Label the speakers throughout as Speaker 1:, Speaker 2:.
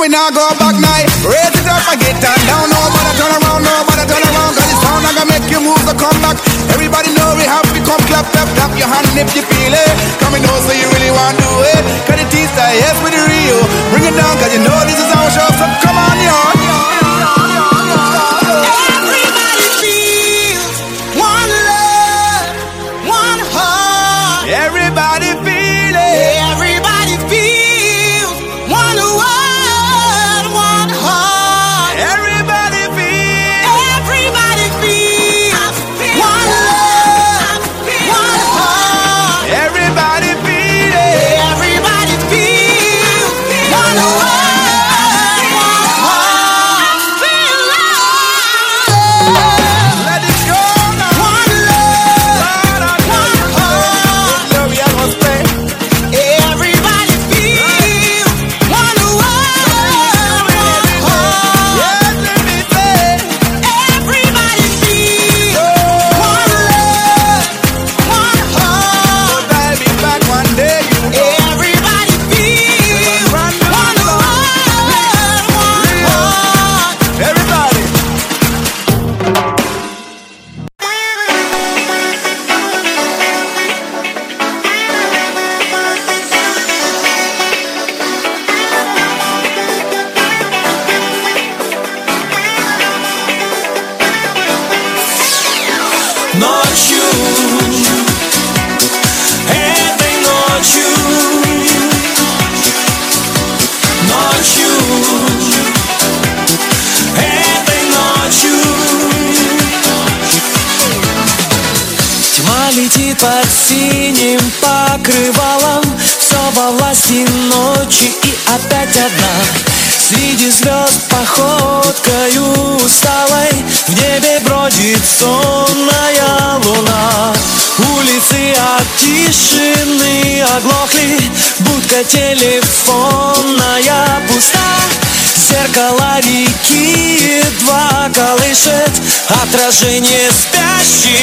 Speaker 1: we're not going телефонная пуста. Зеркало реки едва колышет Отражение спящих.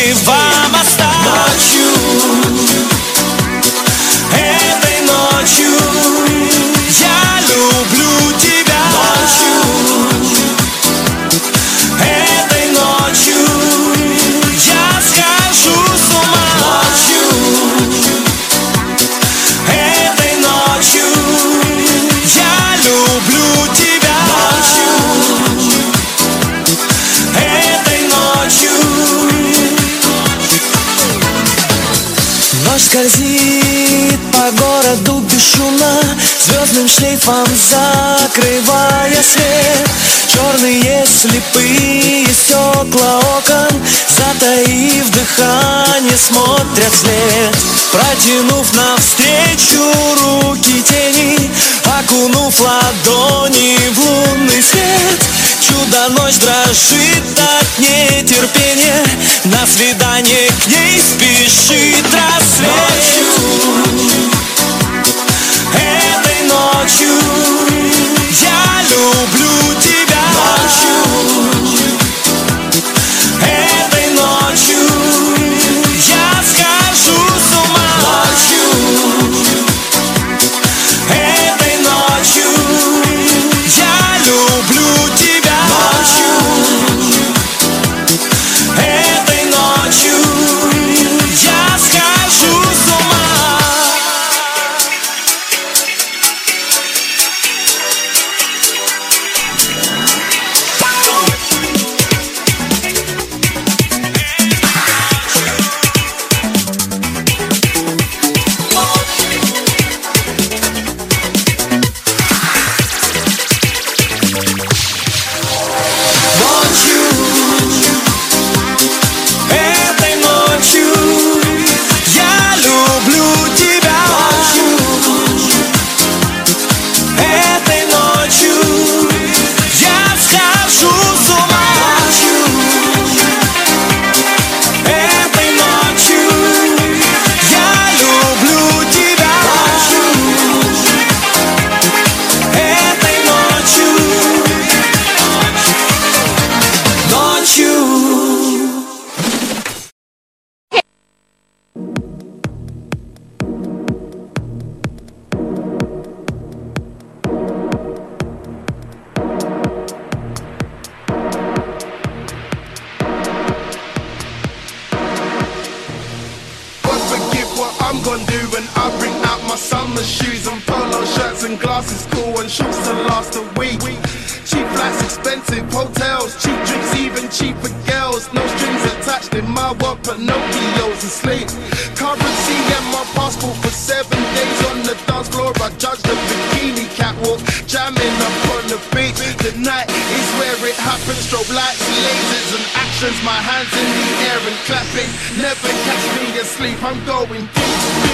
Speaker 1: Бесшумно Звездным шлейфом закрывая свет. Черные слепые стекла окон Затаив дыхание, смотрят вслед. Протянув навстречу руки тени Окунув ладони в лунный свет. Чудо-ночь дрожит от нетерпения На свидание к ней спешит рассвет Этой ночью я люблю тебя
Speaker 2: shorts a week. Cheap flights, expensive hotels, cheap drinks, even cheaper girls. No strings attached in my world, Pinocchio's asleep. Currency and my passport for seven days on the dance floor. I judge the bikini catwalk, jamming up on the beach. The night is where it happens. Strobe lights, lasers, and actions. My hands in the air and clapping. Never catch me asleep. I'm going deep,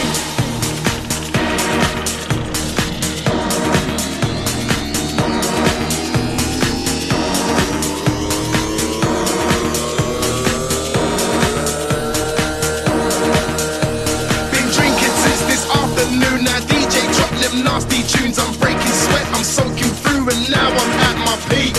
Speaker 2: nasty tunes. I'm breaking sweat, I'm soaking through, and now I'm at my peak.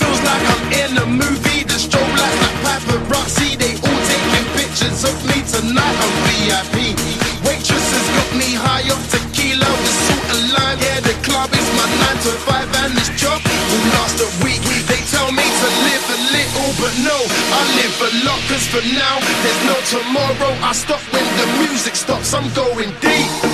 Speaker 2: Feels like I'm in a movie. The strobe like paparazzi. They all taking pictures of me tonight. I'm VIP. Waitresses got me high off tequila with salt and lime. Yeah, the club is my nine to five, and this job will last a week. They tell me to live a little, but no, I live a lot. Cause for now, there's no tomorrow. I stop when the music stops. I'm going deep.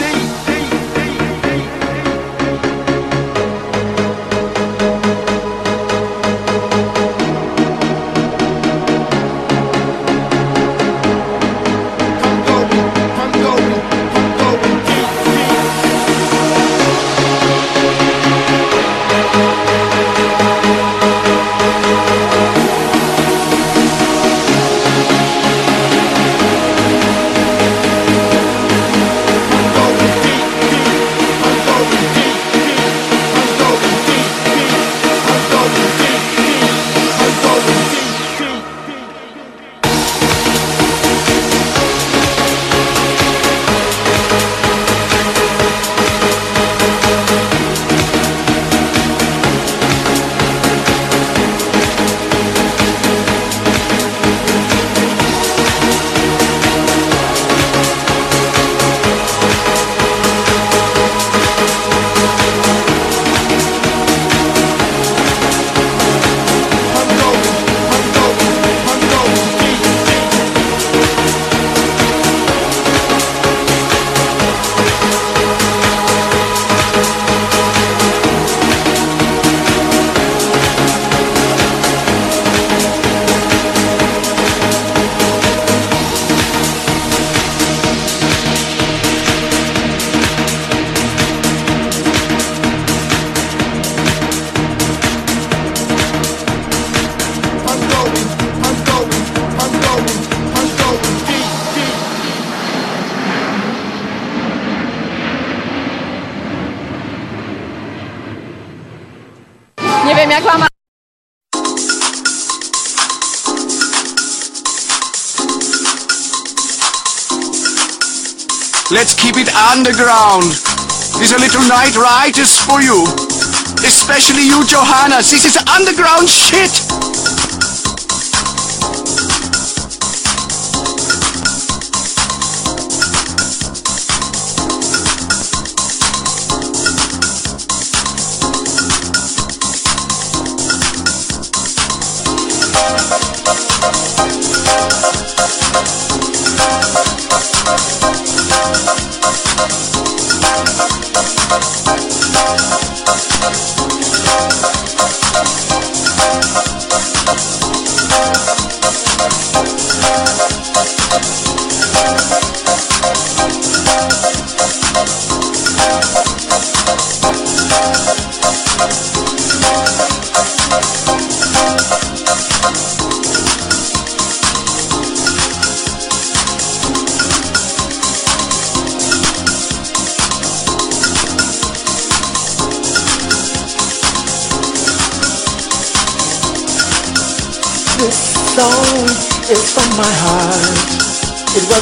Speaker 3: Underground. This a little night ride is for you. Especially you, Johanna. This is underground shit.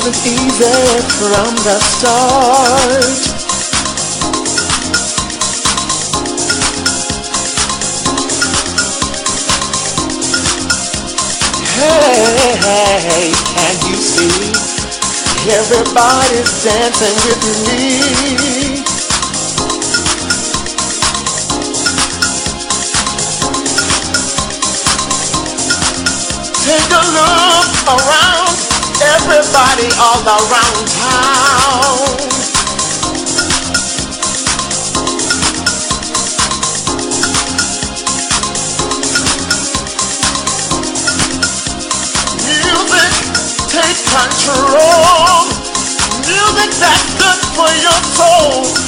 Speaker 4: Wasn't easy from the start. Hey, hey, can you see? Everybody's dancing with me. Take a look around, everybody all around town. Music, take control. Music that's good for your soul.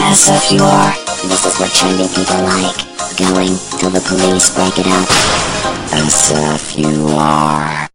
Speaker 5: SFUR. This is what trendy people like. Going till the police break it up. SFUR.
Speaker 6: danger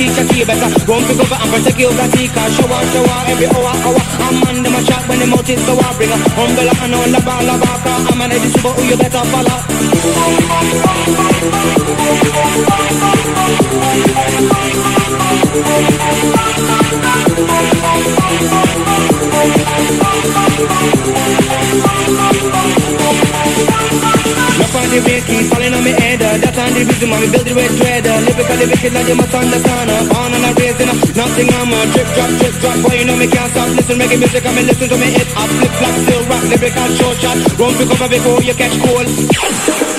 Speaker 6: chatty, chatty Better run to cover and protect body Cause shower, shower every hour, hour. A man them a chat when the mouth is so I Bring a umbrella and on lava, lava Cause I'm an edit super who you better follow. Look on the beat, keep falling on me head That's on the reason why we build it with dread uh, Lyrically wicked like you must understand uh, Born on a raising, nothing I'm a drip, drop, drip, drop. Boy, you know me can't stop Listen, reggae music, I mean listen to me. Hit I flip, flop, still rock, lyrical short shot Run to cover before you catch cold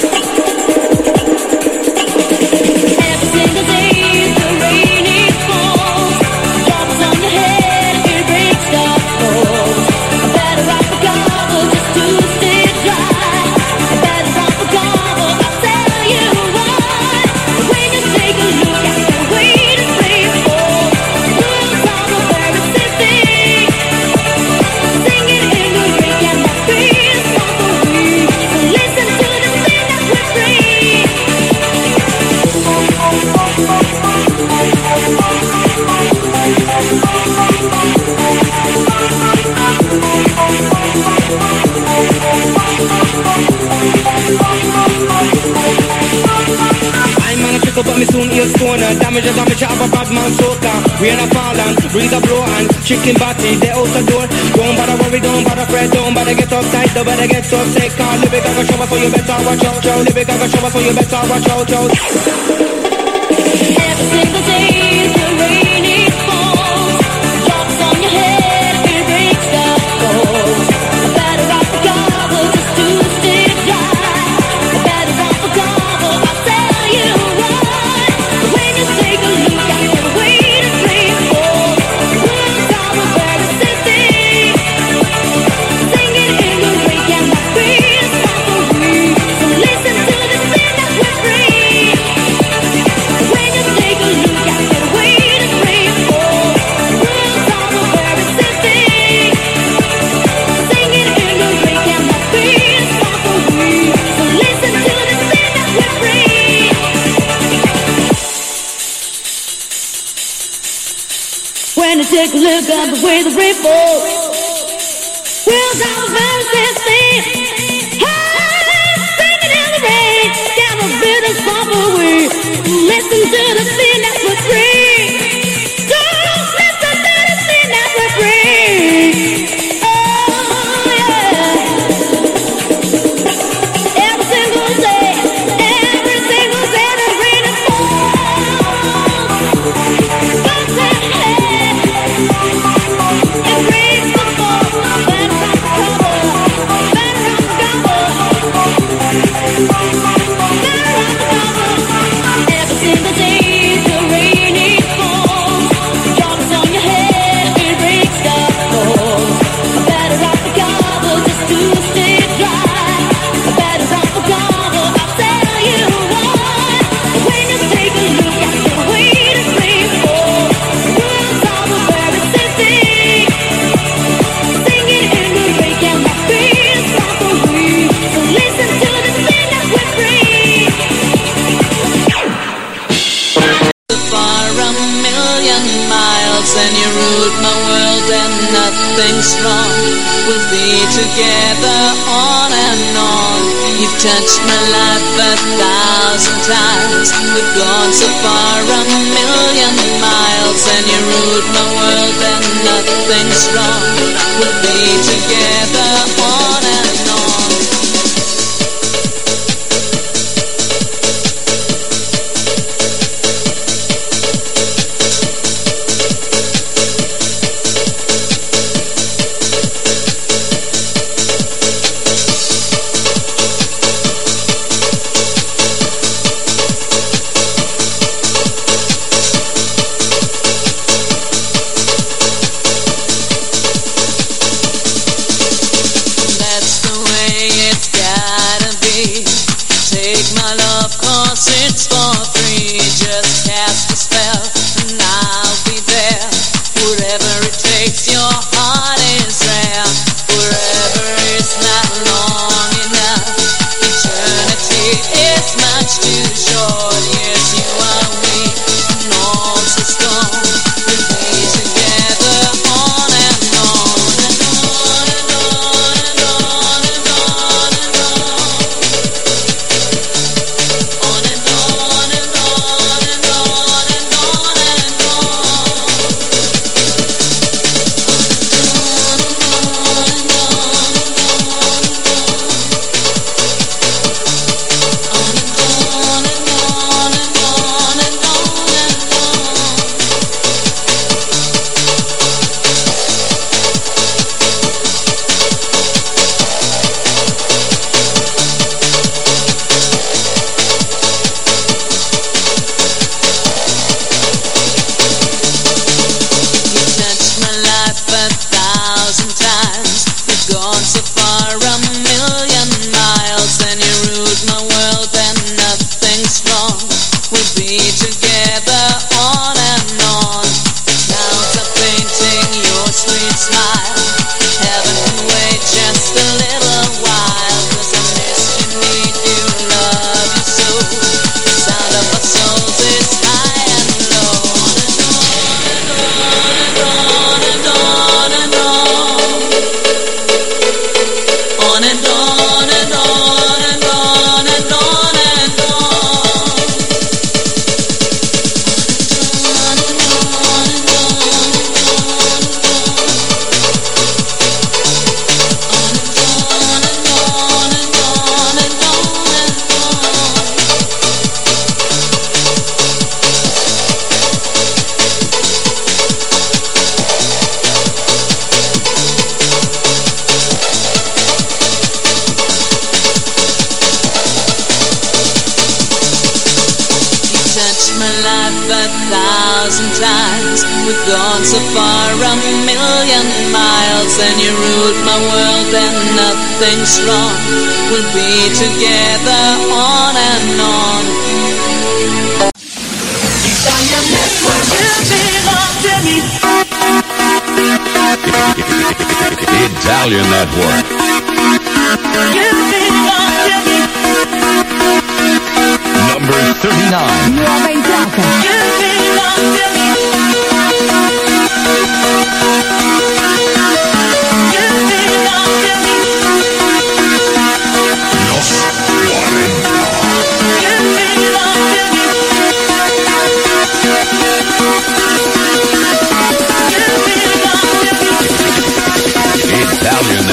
Speaker 6: breeze a blow and chicken body they out the door. Don't bother worry, don't bother fret, don't bother get uptight Don't bother get upset. Cause lyric I go show us so you better watch out, yo Lyric I go show us so you better watch out, yo
Speaker 1: together on and on. You've touched my life a thousand times. We've gone so far a million miles and you ruled my world and nothing's wrong. We'll be together on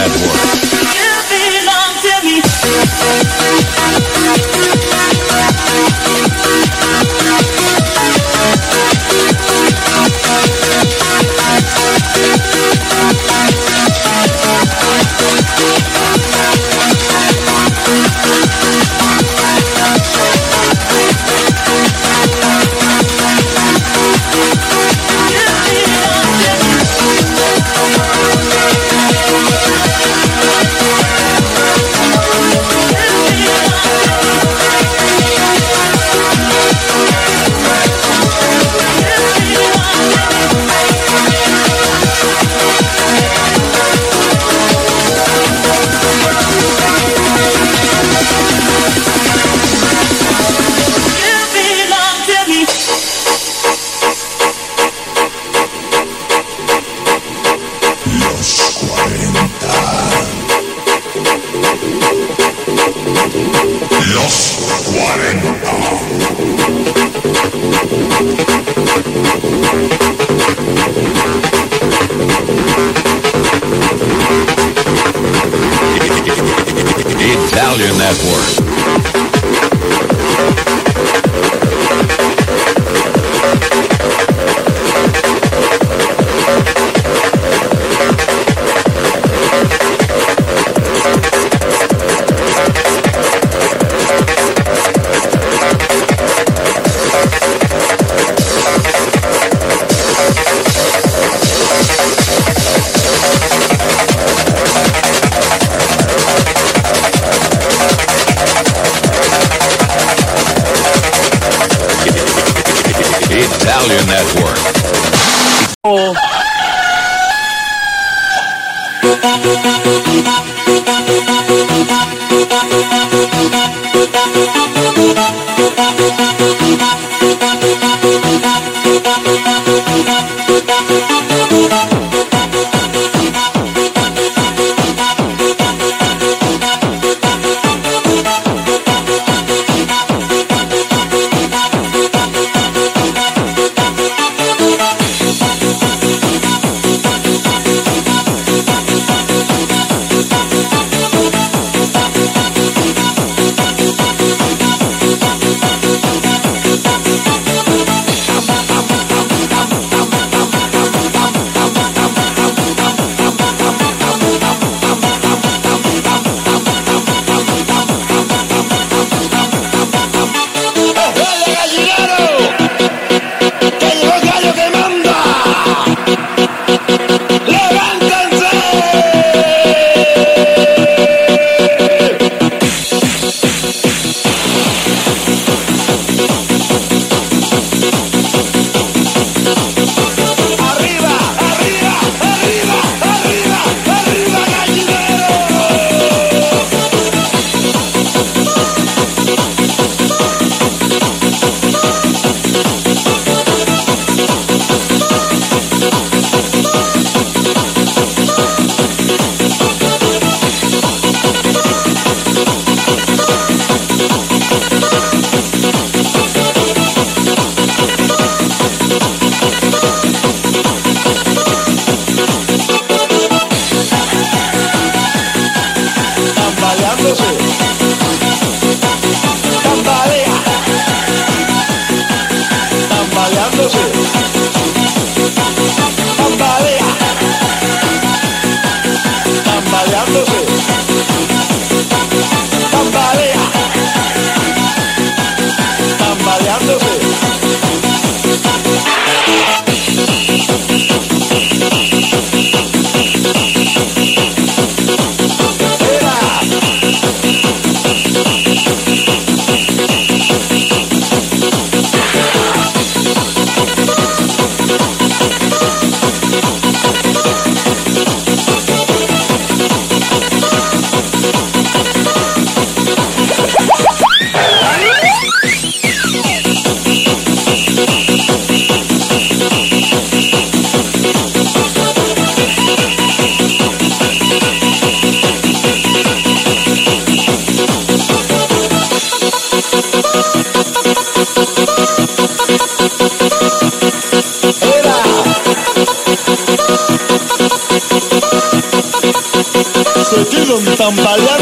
Speaker 7: Network.
Speaker 8: Oh. Hey, Este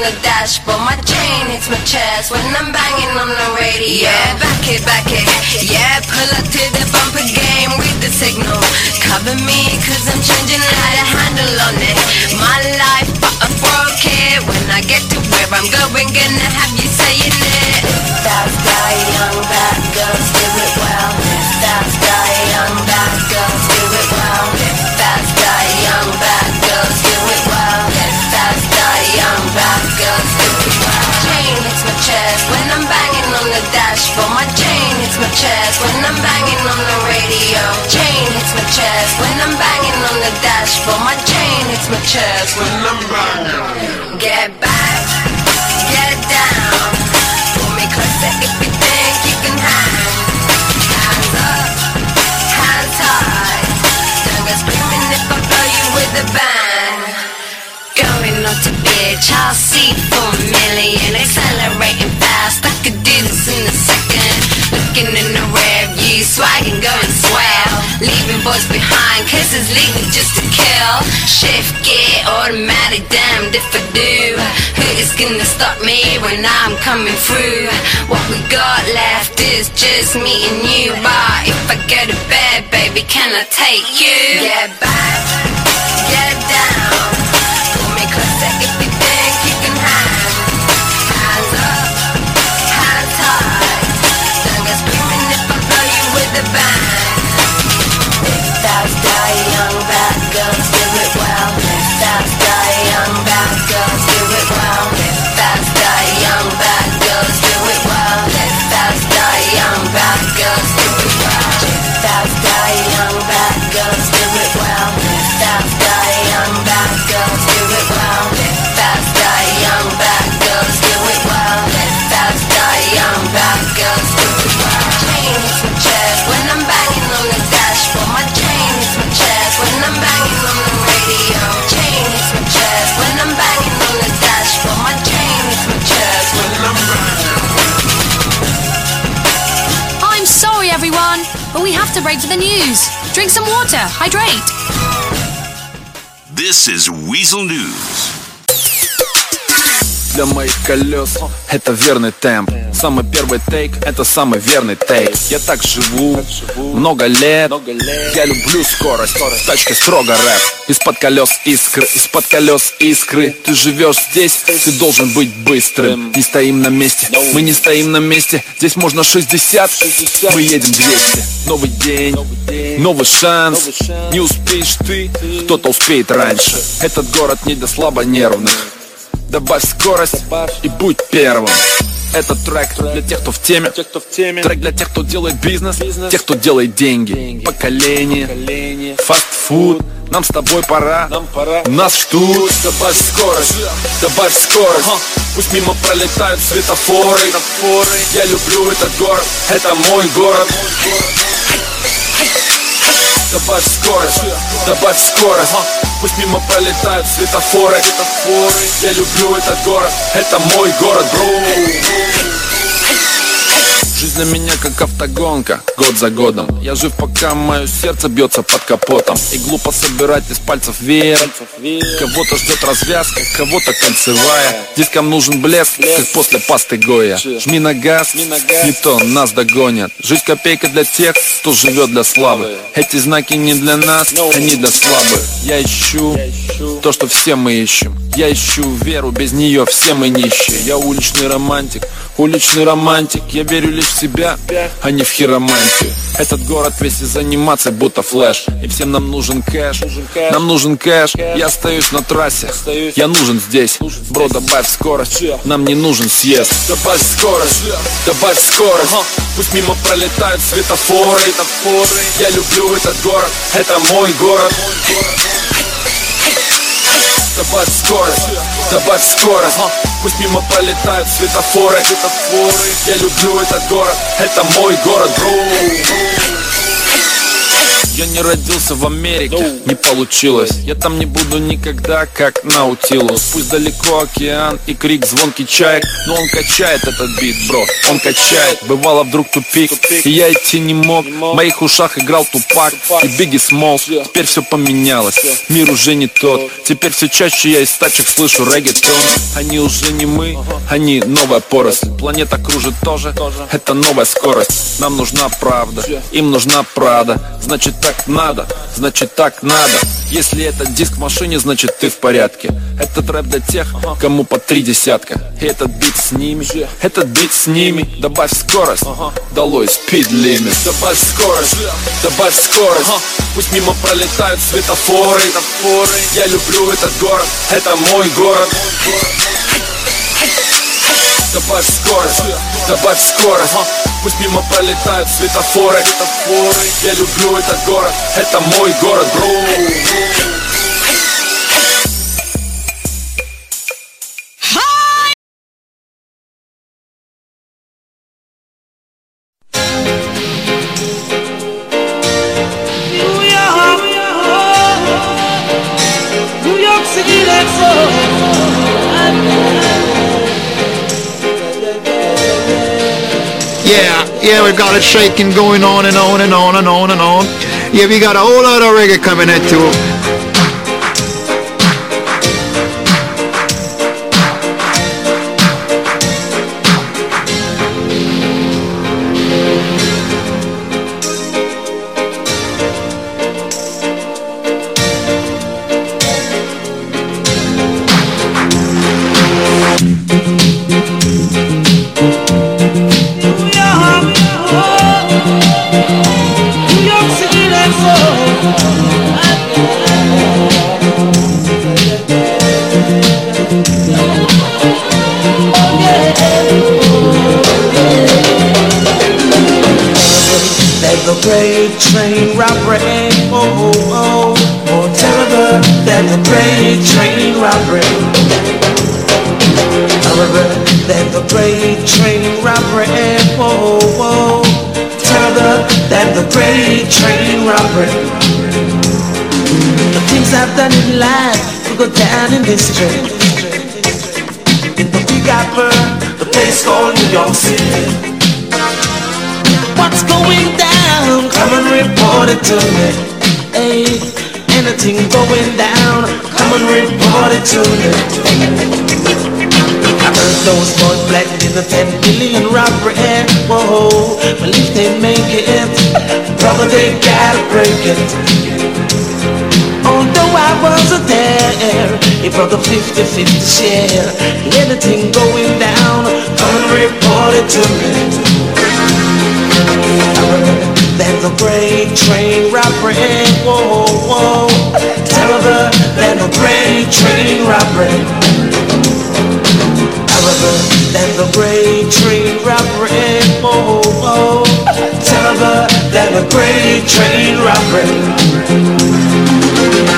Speaker 8: on the dashboard. My chain hits my chest when I'm banging on the radio. Yeah, back it, back it. Yeah, pull up to the bumper game with the signal. Cover me, cause I'm changing how to handle on it. My life, but I broke it. When I get to where I'm going, gonna have you saying it. Faster, young bad girls do it well. Faster, young bad girls do it well. Faster, young bad girls do it well. Faster, young bad girls. Chain hits my chest when I'm banging on the dashboard. My chain hits my chest when I'm banging on the radio. Chain hits my chest when I'm banging on the dashboard. My chain hits my chest when I'm banging. Get back, get down. Pull me closer if you think you can hang. Hands up, hands high. Don't go screaming if I blow you with a bang. On to bitch, I'll see for a million. Accelerating fast, I could do this in a second. Looking in the rear view, swagging, going swell. Leaving boys behind, cause it's just to kill. Shift gear, automatic, damned if I do. Who is gonna stop me when I'm coming through? What we got left is just me and you. But if I go to bed, baby, can I take you? Get back, get down. Young bad
Speaker 9: to break for the news. Drink some water, hydrate.
Speaker 10: This is Weasel News.
Speaker 11: Для моих колес. Это верный темп. Самый первый тейк это самый верный тейк. Я так живу много лет. Я люблю скорость, в тачке строго рэп. Из-под колес искры, из-под колес искры. Ты живешь здесь, ты должен быть быстрым. Не стоим на месте, мы не стоим на месте. Здесь можно 60, мы едем 200 Новый день, новый шанс. Не успеешь ты, кто-то успеет раньше. Этот город не для слабонервных Добавь скорость и будь первым. Этот трек для тех, кто в теме. Трек для тех, кто делает бизнес. Тех, кто делает деньги. Поколение. Фастфуд. Нам с тобой пора. Нас ждут Добавь скорость. Добавь скорость. Пусть мимо пролетают светофоры. Я люблю этот город. Это мой город Добавь скорость, добавь скорость Пусть мимо пролетают светофоры. Я люблю этот город, это мой город, бро Жизнь для меня как автогонка, год за годом. Я жив, пока мое сердце бьется под капотом. И глупо собирать из пальцев веер. Кого-то ждет развязка, кого-то кольцевая. Дискам нужен блеск, как после пасты Гоя. Жми на газ, не то нас догонят. Жизнь копейка для тех, кто живет для славы. Эти знаки не для нас, они для слабых Я ищу то, что все мы ищем. Я ищу веру, без нее все мы нищие. Я уличный романтик, уличный романтик Я верю лишь в себя, а не в хиромантию. Этот город весь из анимаций, будто флеш. И всем нам нужен кэш, нам нужен кэш. Я остаюсь на трассе, я нужен здесь. Бро, добавь скорость, нам не нужен съезд. Добавь скорость, добавь скорость. Пусть мимо пролетают светофоры. Я люблю этот город, это мой город Добавь скорость, добавь скорость. Пусть мимо пролетают светофоры. Я люблю этот город, это мой город, бро я не родился в Америке, не получилось. Я там не буду никогда, как Наутилус. Пусть далеко океан и крик звонкий чаек Но он качает этот бит, бро, он качает. Бывало вдруг тупик, и я идти не мог. В моих ушах играл Тупак. И Бигги Смол Теперь все поменялось, мир уже не тот. Теперь все чаще я из тачек слышу реггетон. Они уже не мы, они новая поросль. Планета кружит тоже, это новая скорость. Нам нужна правда, им нужна правда Значит так надо, значит так надо. Если этот диск в машине, значит ты в порядке. Этот рэп для тех, кому по три десятка. И этот бит с ними, этот бит с ними. Добавь скорость, долой спид лимит Добавь скорость, добавь скорость. Пусть мимо пролетают светофоры. Я люблю этот город, это мой город Добавь скорость, добавь скорость. Пусть мимо пролетают светофоры. Я люблю этот город, это мой город, бро
Speaker 12: Got it shaking going on and on and on and on and on. Yeah, we got a whole lot of reggae coming at you.
Speaker 13: Than train robbery. The things I've done in life will go down in history. In the Big Apple, the place called New York City. What's going down? Come and report it to me. Hey, anything going down? Come and report it to me. Those boys black in the 10 billion robbery. Whoa, well if they make it, brother they gotta break it. Although I wasn't there, it brought the 50-50 share. Anything going down? Come and report it to me. There's a great train robbery. Whoa, whoa. Tell her there's a great train robbery. However, there's a great train robbery. Whoa, whoa. Tell her there's a great train.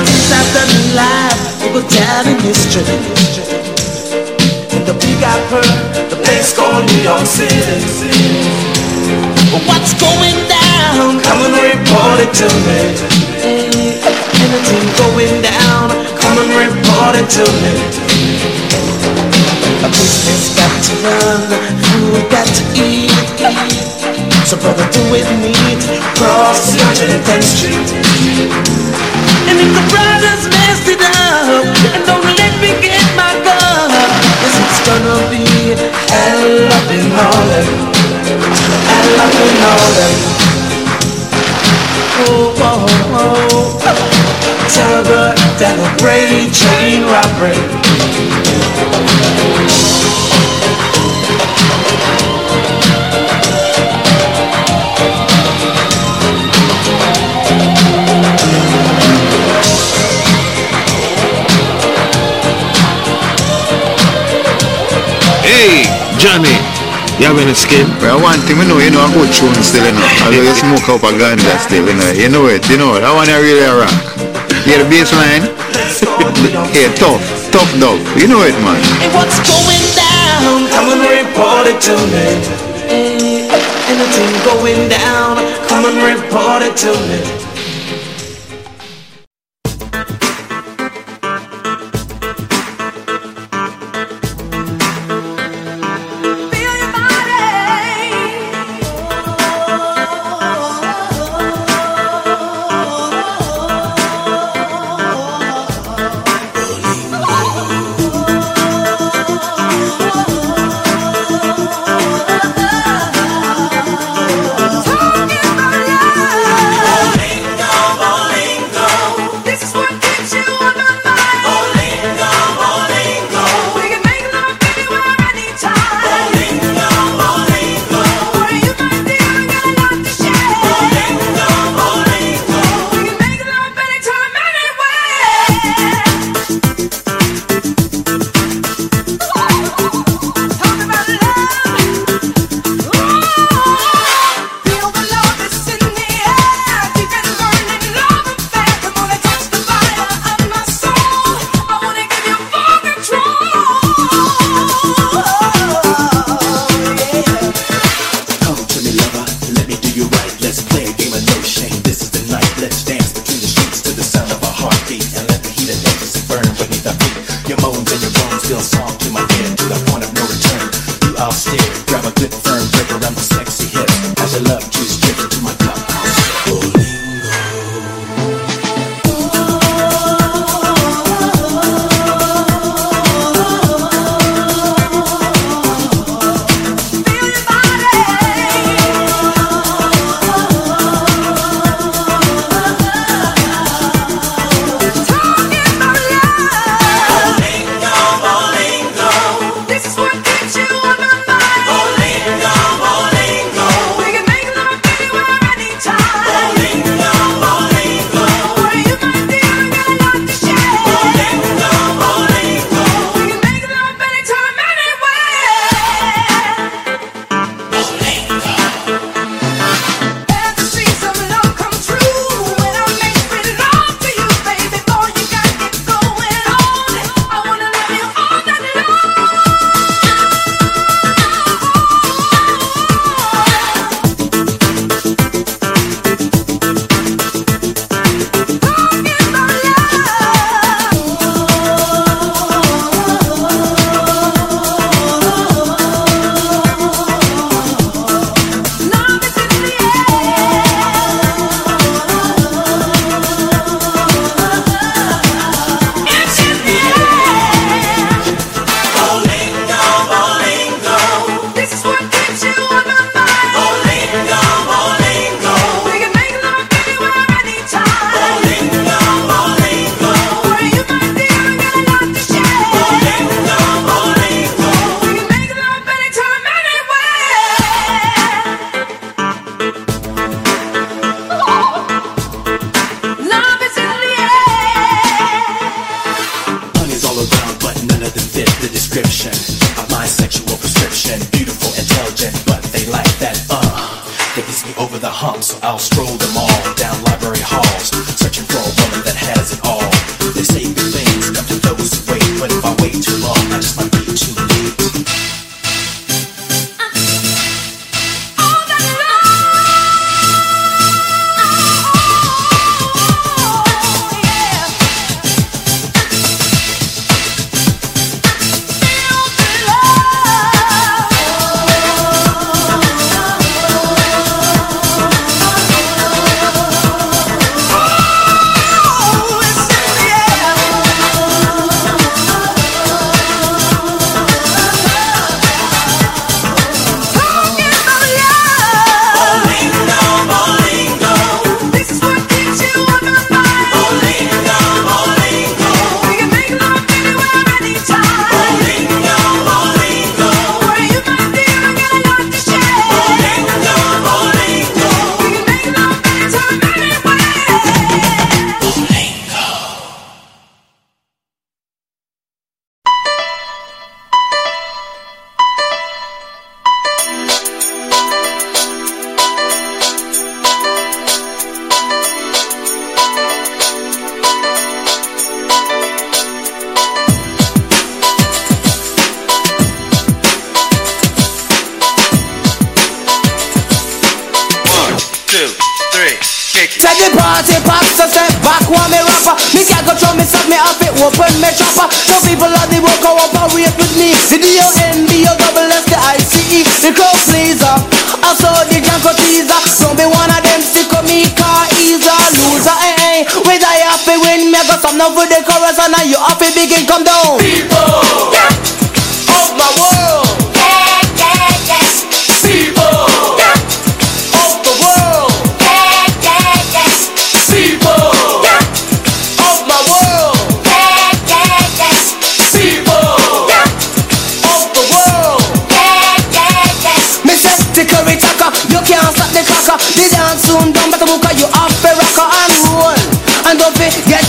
Speaker 13: Things I've done life will go down in history. In the Big Apple, the place called New York City. What's going down? Come and report it to me. Anything going down? Come and report it to me. A business got to run, food got to eat.
Speaker 14: So brother, do with me Cross 110th Street And if the brothers messed it up And don't let me get my gun Yes, it's gonna be hell up in Harlem Hell up in Harlem Oh, oh, oh Terrible, devil, brain, chain robbery
Speaker 12: Hey, Johnny, you have any skin? Well, one thing we know, you know, I go tune still, you know. Although you smoke up a ganja still, you know. You know it, you know it. I want to really rock. Hear the bass line? yeah, tough, tough dog. You know it, man.
Speaker 14: Hey, what's going down? Come and report it to me. Anything going down? Come and report it to me.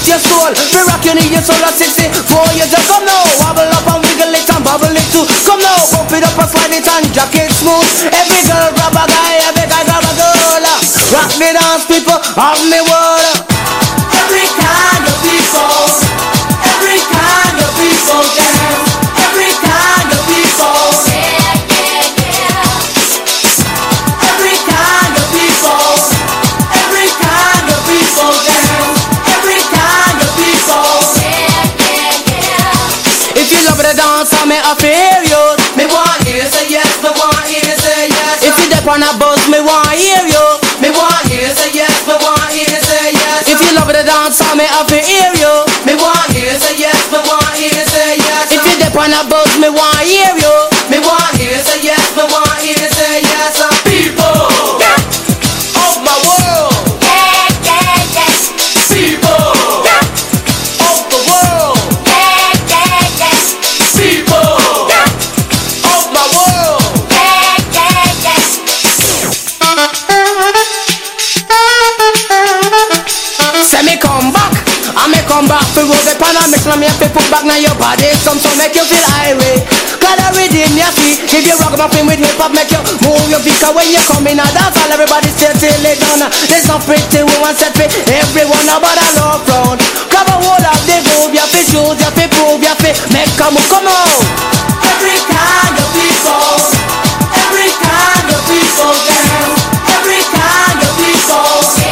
Speaker 15: Forget your soul. The rock you need your soul at 64 years old. Come now, wobble up and wiggle it and bubble it too. Come now, bump it up and slide it and jack it smooth. Every girl grab a guy, every guy grab a girl. Rock the dance people of me world. Dance, I may hear you. Me want hear you say yes, me want hear you say yes. If you dip on a buzz, me want hear you. Come back roll the pan and mix me have to put back now your body some so make you feel irate. Got a rhythm you see, if you rock muffin with hip hop make you move your feet 'cause when you come in a dance all everybody stay till it done. There's no pretty woman set for everyone about a love round. A hold of the groove, you fi choose, you fi prove, you fi make a move, come on. Every kind of people, every kind of people dance, every kind of people.